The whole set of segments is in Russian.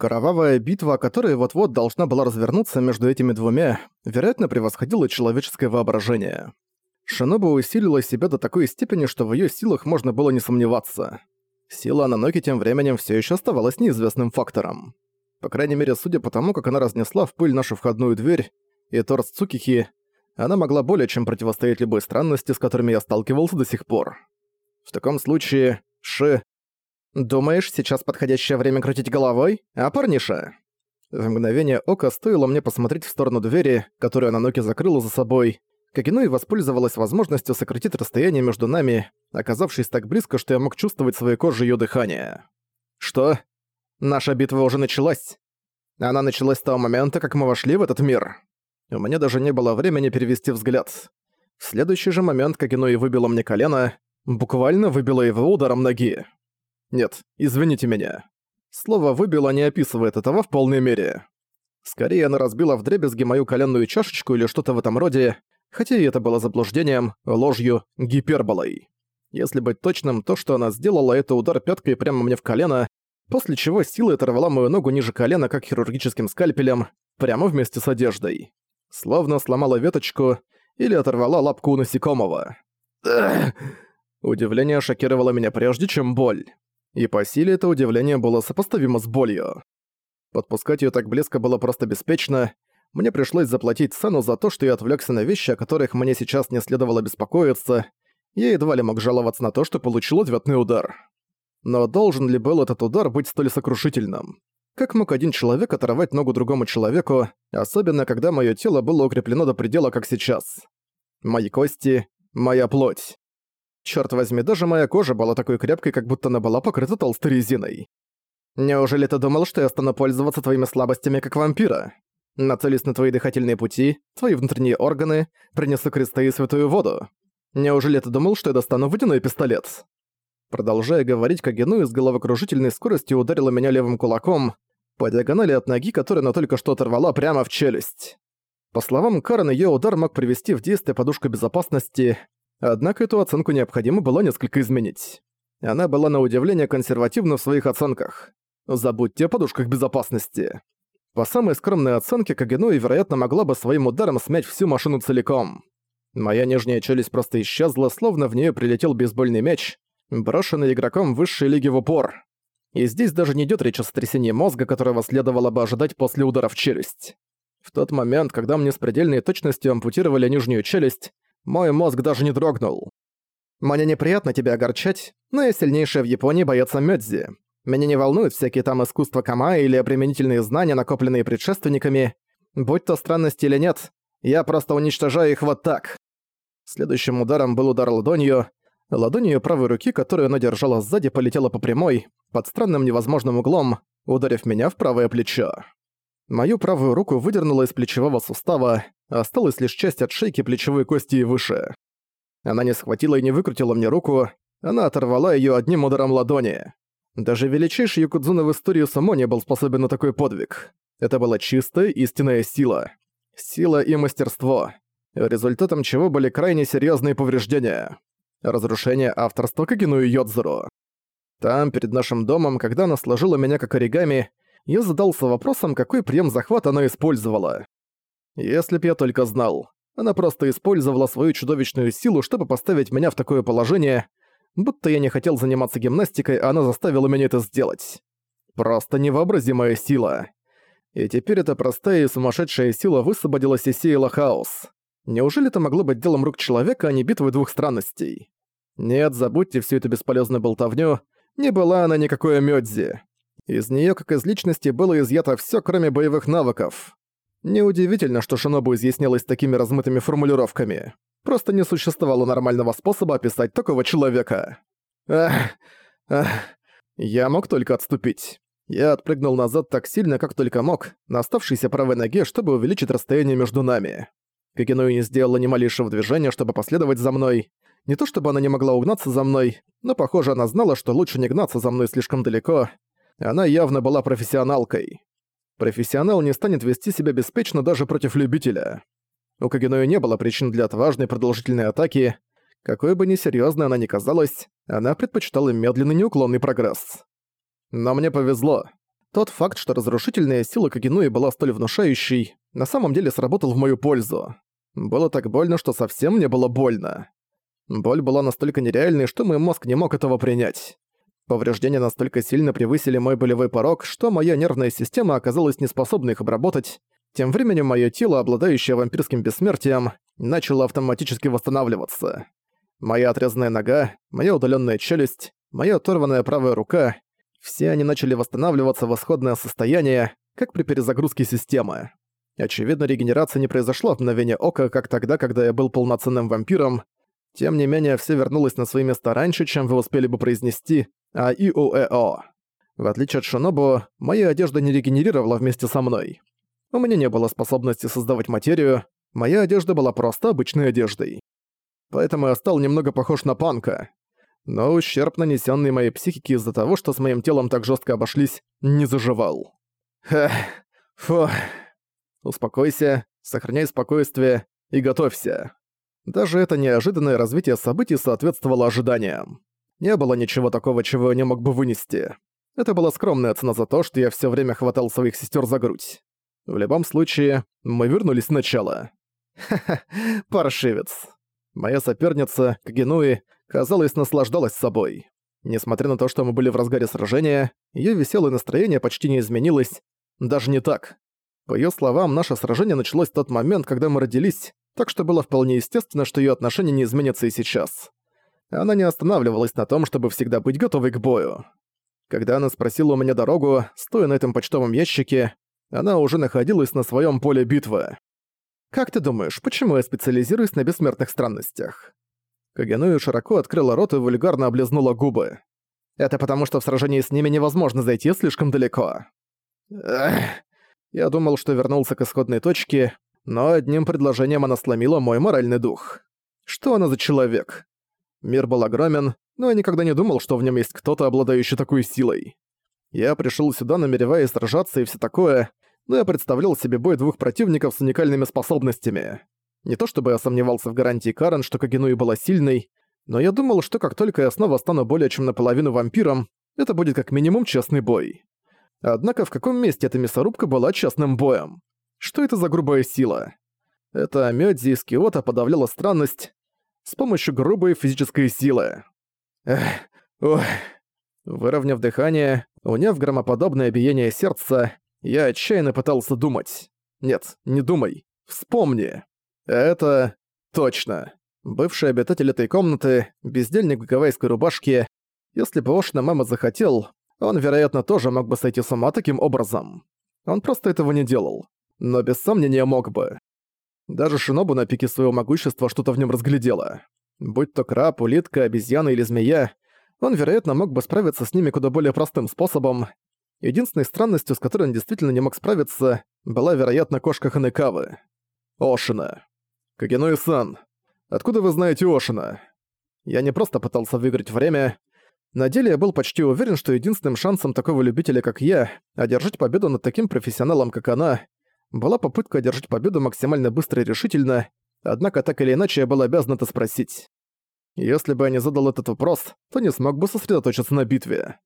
Кровавая битва, которая вот-вот должна была развернуться между этими двумя, вероятно, превосходила человеческое воображение. Шиноба усилила себя до такой степени, что в её силах можно было не сомневаться. Сила Ананоки тем временем всё ещё оставалась неизвестным фактором. По крайней мере, судя по тому, как она разнесла в пыль нашу входную дверь и торс Цукихи, она могла более чем противостоять любой странности, с которыми я сталкивался до сих пор. В таком случае, Ши... «Думаешь, сейчас подходящее время крутить головой, а, парниша?» В мгновение ока стоило мне посмотреть в сторону двери, которую Ананоки закрыла за собой, как Инуи воспользовалась возможностью сократить расстояние между нами, оказавшись так близко, что я мог чувствовать своей кожей её дыхание. «Что? Наша битва уже началась. Она началась с того момента, как мы вошли в этот мир. У меня даже не было времени перевести взгляд. В следующий же момент, как Инуи выбила мне колено, буквально выбила его ударом ноги. Нет, извините меня. Слово «выбила» не описывает этого в полной мере. Скорее, она разбила вдребезги мою коленную чашечку или что-то в этом роде, хотя и это было заблуждением, ложью, гиперболой. Если быть точным, то, что она сделала, это удар пяткой прямо мне в колено, после чего силой оторвала мою ногу ниже колена, как хирургическим скальпелем, прямо вместе с одеждой. Словно сломала веточку или оторвала лапку у насекомого. Удивление шокировало меня прежде, чем боль. И по силе это удивление было сопоставимо с болью. Подпускать её так близко было просто беспечно, мне пришлось заплатить цену за то, что я отвлекся на вещи, о которых мне сейчас не следовало беспокоиться. Я едва ли мог жаловаться на то, что получил ответный удар. Но должен ли был этот удар быть столь сокрушительным? Как мог один человек оторвать ногу другому человеку, особенно когда мое тело было укреплено до предела, как сейчас? Мои кости, моя плоть. Черт возьми, даже моя кожа была такой крепкой, как будто она была покрыта толстой резиной. Неужели ты думал, что я стану пользоваться твоими слабостями как вампира? Нацелюсь на твои дыхательные пути, твои внутренние органы, принесу кресты и святую воду. Неужели ты думал, что я достану водяной пистолет?» Продолжая говорить, Кагену с головокружительной скоростью ударила меня левым кулаком по диагонали от ноги, которую она только что оторвала прямо в челюсть. По словам Карен, её удар мог привести в действие подушку безопасности, однако эту оценку необходимо было несколько изменить. Она была на удивление консервативна в своих оценках. Забудьте о подушках безопасности. По самой скромной оценке, Кагенуи, вероятно, могла бы своим ударом смять всю машину целиком. Моя нижняя челюсть просто исчезла, словно в нее прилетел бейсбольный мяч, брошенный игроком высшей лиги в упор. И здесь даже не идет речь о сотрясении мозга, которого следовало бы ожидать после удара в челюсть. В тот момент, когда мне с предельной точностью ампутировали нижнюю челюсть, мой мозг даже не дрогнул. «Мне неприятно тебя огорчать, но я сильнейшая в Японии боец Мёдзи. Меня не волнуют всякие там искусства Кама или обременительные знания, накопленные предшественниками. Будь то странности или нет, я просто уничтожаю их вот так. Следующим ударом был удар ладонью. Ладонью правой руки, которую она держала сзади, полетела по прямой, под странным невозможным углом, ударив меня в правое плечо. Мою правую руку выдернула из плечевого сустава, осталась лишь часть от шейки плечевой кости и выше. Она не схватила и не выкрутила мне руку, она оторвала её одним ударом ладони. Даже величайший Якудзуна в истории само не был способен на такой подвиг. Это была чистая истинная сила. Сила и мастерство. Результатом чего были крайне серьезные повреждения. Разрушение авторства Кагину и Йодзуру. Там, перед нашим домом, когда она сложила меня как оригами, я задался вопросом, какой прием захвата она использовала. Если б я только знал. Она просто использовала свою чудовищную силу, чтобы поставить меня в такое положение, будто я не хотел заниматься гимнастикой, а она заставила меня это сделать. Просто невообразимая сила. И теперь эта простая и сумасшедшая сила высвободилась и сеяла хаос. Неужели это могло быть делом рук человека, а не битвой двух странностей? Нет, забудьте всю эту бесполезную болтовню, не была она никакой Мёдзи. Из неё, как из личности, было изъято всё, кроме боевых навыков. Неудивительно, что Шинобу изъяснялась такими размытыми формулировками. Просто не существовало нормального способа описать такого человека. Ах, ах. Я мог только отступить. Я отпрыгнул назад так сильно, как только мог, на оставшейся правой ноге, чтобы увеличить расстояние между нами. Кокенуи не сделала ни малейшего движения, чтобы последовать за мной. Не то чтобы она не могла угнаться за мной, но, похоже, она знала, что лучше не гнаться за мной слишком далеко. Она явно была профессионалкой. Профессионал не станет вести себя беспечно даже против любителя. У Кагеною не было причин для отважной продолжительной атаки. Какой бы несерьёзной она ни казалась, она предпочитала медленный неуклонный прогресс. Но мне повезло. Тот факт, что разрушительная сила Кагенуи была столь внушающей, на самом деле сработал в мою пользу. Было так больно, что совсем не было больно. Боль была настолько нереальной, что мой мозг не мог этого принять. Повреждения настолько сильно превысили мой болевой порог, что моя нервная система оказалась неспособной их обработать. Тем временем мое тело, обладающее вампирским бессмертием, начало автоматически восстанавливаться. Моя отрезанная нога, моя удаленная челюсть, моя оторванная правая рука — все они начали восстанавливаться в исходное состояние, как при перезагрузке системы. Очевидно, регенерация не произошла в мгновение ока, как тогда, когда я был полноценным вампиром. Тем не менее, все вернулось на свои места раньше, чем вы успели бы произнести а и у э о В отличие от Шинобу, моя одежда не регенерировала вместе со мной. У меня не было способности создавать материю, моя одежда была просто обычной одеждой. Поэтому я стал немного похож на панка. Но ущерб, нанесенный моей психике из-за того, что с моим телом так жестко обошлись, не заживал. Эх, фу. Успокойся, сохраняй спокойствие и готовься. Даже это неожиданное развитие событий соответствовало ожиданиям. Не было ничего такого, чего я не мог бы вынести. Это была скромная цена за то, что я все время хватал своих сестер за грудь. В любом случае, мы вернулись в начало. Ха-ха, паршивец. Моя соперница, Кагенуи, казалось, наслаждалась собой. Несмотря на то, что мы были в разгаре сражения, ее веселое настроение почти не изменилось. Даже не так. По ее словам, наше сражение началось в тот момент, когда мы родились, так что было вполне естественно, что ее отношение не изменится и сейчас. Она не останавливалась на том, чтобы всегда быть готовой к бою. Когда она спросила у меня дорогу, стоя на этом почтовом ящике, она уже находилась на своем поле битвы. «Как ты думаешь, почему я специализируюсь на бессмертных странностях?» Кагенуи широко открыла рот и вульгарно облизнула губы. «Это потому, что в сражении с ними невозможно зайти слишком далеко». Эх. Я думал, что вернулся к исходной точке, но одним предложением она сломила мой моральный дух. Что она за человек? Мир был огромен, но я никогда не думал, что в нем есть кто-то, обладающий такой силой. Я пришел сюда, намереваясь сражаться и все такое, но я представлял себе бой двух противников с уникальными способностями. Не то чтобы я сомневался в гарантии Карен, что Кагенуи была сильной, но я думал, что как только я снова стану более чем наполовину вампиром, это будет как минимум честный бой. Однако в каком месте эта мясорубка была честным боем? Что это за грубая сила? Это Мёдзи из Киота подавляла странность с помощью грубой физической силы. Эх, ох. Выровняв дыхание, уняв громоподобное биение сердца, я отчаянно пытался думать. Нет, не думай. Вспомни. Это... точно. Бывший обитатель этой комнаты, бездельник в гавайской рубашке, если бы Ошина мама захотел, он, вероятно, тоже мог бы сойти с ума таким образом. Он просто этого не делал. Но без сомнения мог бы. Даже Шинобу на пике своего могущества что-то в нем разглядела. Будь то краб, улитка, обезьяна или змея, он, вероятно, мог бы справиться с ними куда более простым способом. Единственной странностью, с которой он действительно не мог справиться, была, вероятно, кошка Ханекавы. Ошина. Кагенуи-сан, откуда вы знаете Ошина? Я не просто пытался выиграть время, на деле я был почти уверен, что единственным шансом такого любителя, как я, одержать победу над таким профессионалом, как она, была попытка одержать победу максимально быстро и решительно, однако так или иначе я был обязан это спросить. Если бы я не задал этот вопрос, то не смог бы сосредоточиться на битве.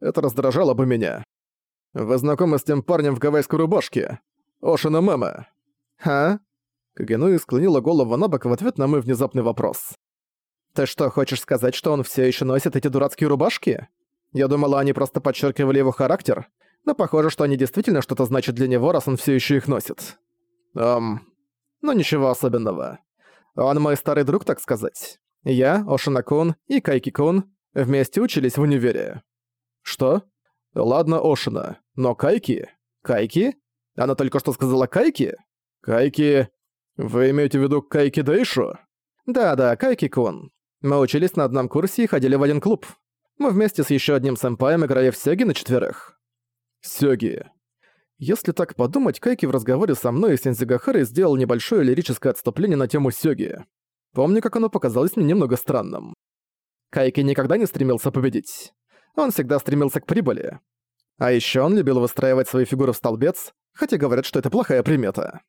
Это раздражало бы меня. «Вы знакомы с тем парнем в гавайской рубашке? Ошина Мэма?» «Ха?» Кагенуи склонила голову на бок в ответ на мой внезапный вопрос. «Ты что, хочешь сказать, что он все еще носит эти дурацкие рубашки? Я думала, они просто подчеркивали его характер, но похоже, что они действительно что-то значат для него, раз он все еще их носит. Эм... Ну ничего особенного. Он мой старый друг, так сказать. Я, Ошина-кун и Кайки-кун вместе учились в универе. Что? Ладно, Ошина, но Кайки? Кайки? Она только что сказала Кайки? Кайки... Вы имеете в виду Кайки Дэйшу? Да-да, Кайки-кун. Мы учились на одном курсе и ходили в один клуб. Мы вместе с еще одним сэмпаем играли в сёги на четверых. Сёги. Если так подумать, Кайки в разговоре со мной и Сензигахарой сделал небольшое лирическое отступление на тему сёги. Помню, как оно показалось мне немного странным. Кайки никогда не стремился победить. Он всегда стремился к прибыли. А ещё он любил выстраивать свои фигуры в столбец, хотя говорят, что это плохая примета.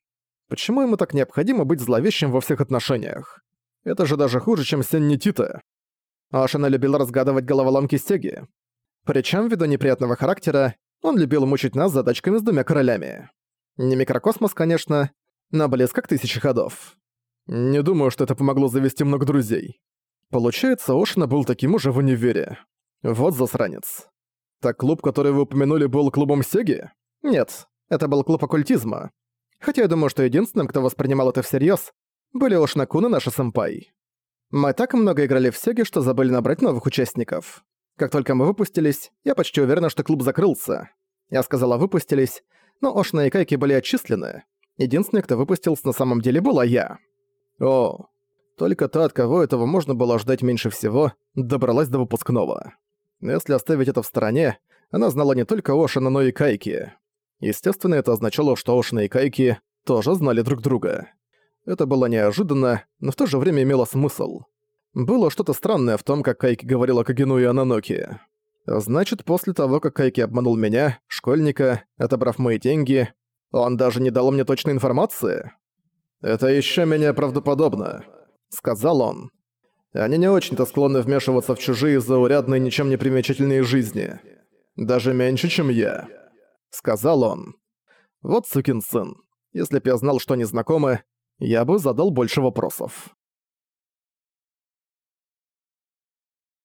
Почему ему так необходимо быть зловещим во всех отношениях? Это же даже хуже, чем Сенни Тита. Ашина любила разгадывать головоломки Сеги. Причем, ввиду неприятного характера, Он любил мучить нас задачками с двумя королями. Не микрокосмос, конечно, но близко к тысяче ходов. Не думаю, что это помогло завести много друзей. Получается, Ошина был таким уже в универе. Вот засранец. Так клуб, который вы упомянули, был клубом Сеги? Нет, это был клуб оккультизма. Хотя я думаю, что единственным, кто воспринимал это всерьез, были Ошинакун и наши сэмпай. Мы так много играли в Сеги, что забыли набрать новых участников. Как только мы выпустились, я почти уверена, что клуб закрылся. Я сказала «выпустились», но Ошна и Кайки были отчислены. Единственный, кто выпустился на самом деле, была я. О, только та, от кого этого можно было ждать меньше всего, добралась до выпускного. Если оставить это в стороне, она знала не только Ошина, но и Кайки. Естественно, это означало, что Ошина и Кайки тоже знали друг друга. Это было неожиданно, но в то же время имело смысл. Было что-то странное в том, как Кайки говорила Кагину и Ананоки. Значит, после того, как Кайки обманул меня, школьника, отобрав мои деньги, он даже не дал мне точной информации? «Это еще менее правдоподобно», — сказал он. «Они не очень-то склонны вмешиваться в чужие заурядные, ничем не примечательные жизни. Даже меньше, чем я», — сказал он. «Вот сукин сын. Если б я знал, что они знакомы, я бы задал больше вопросов».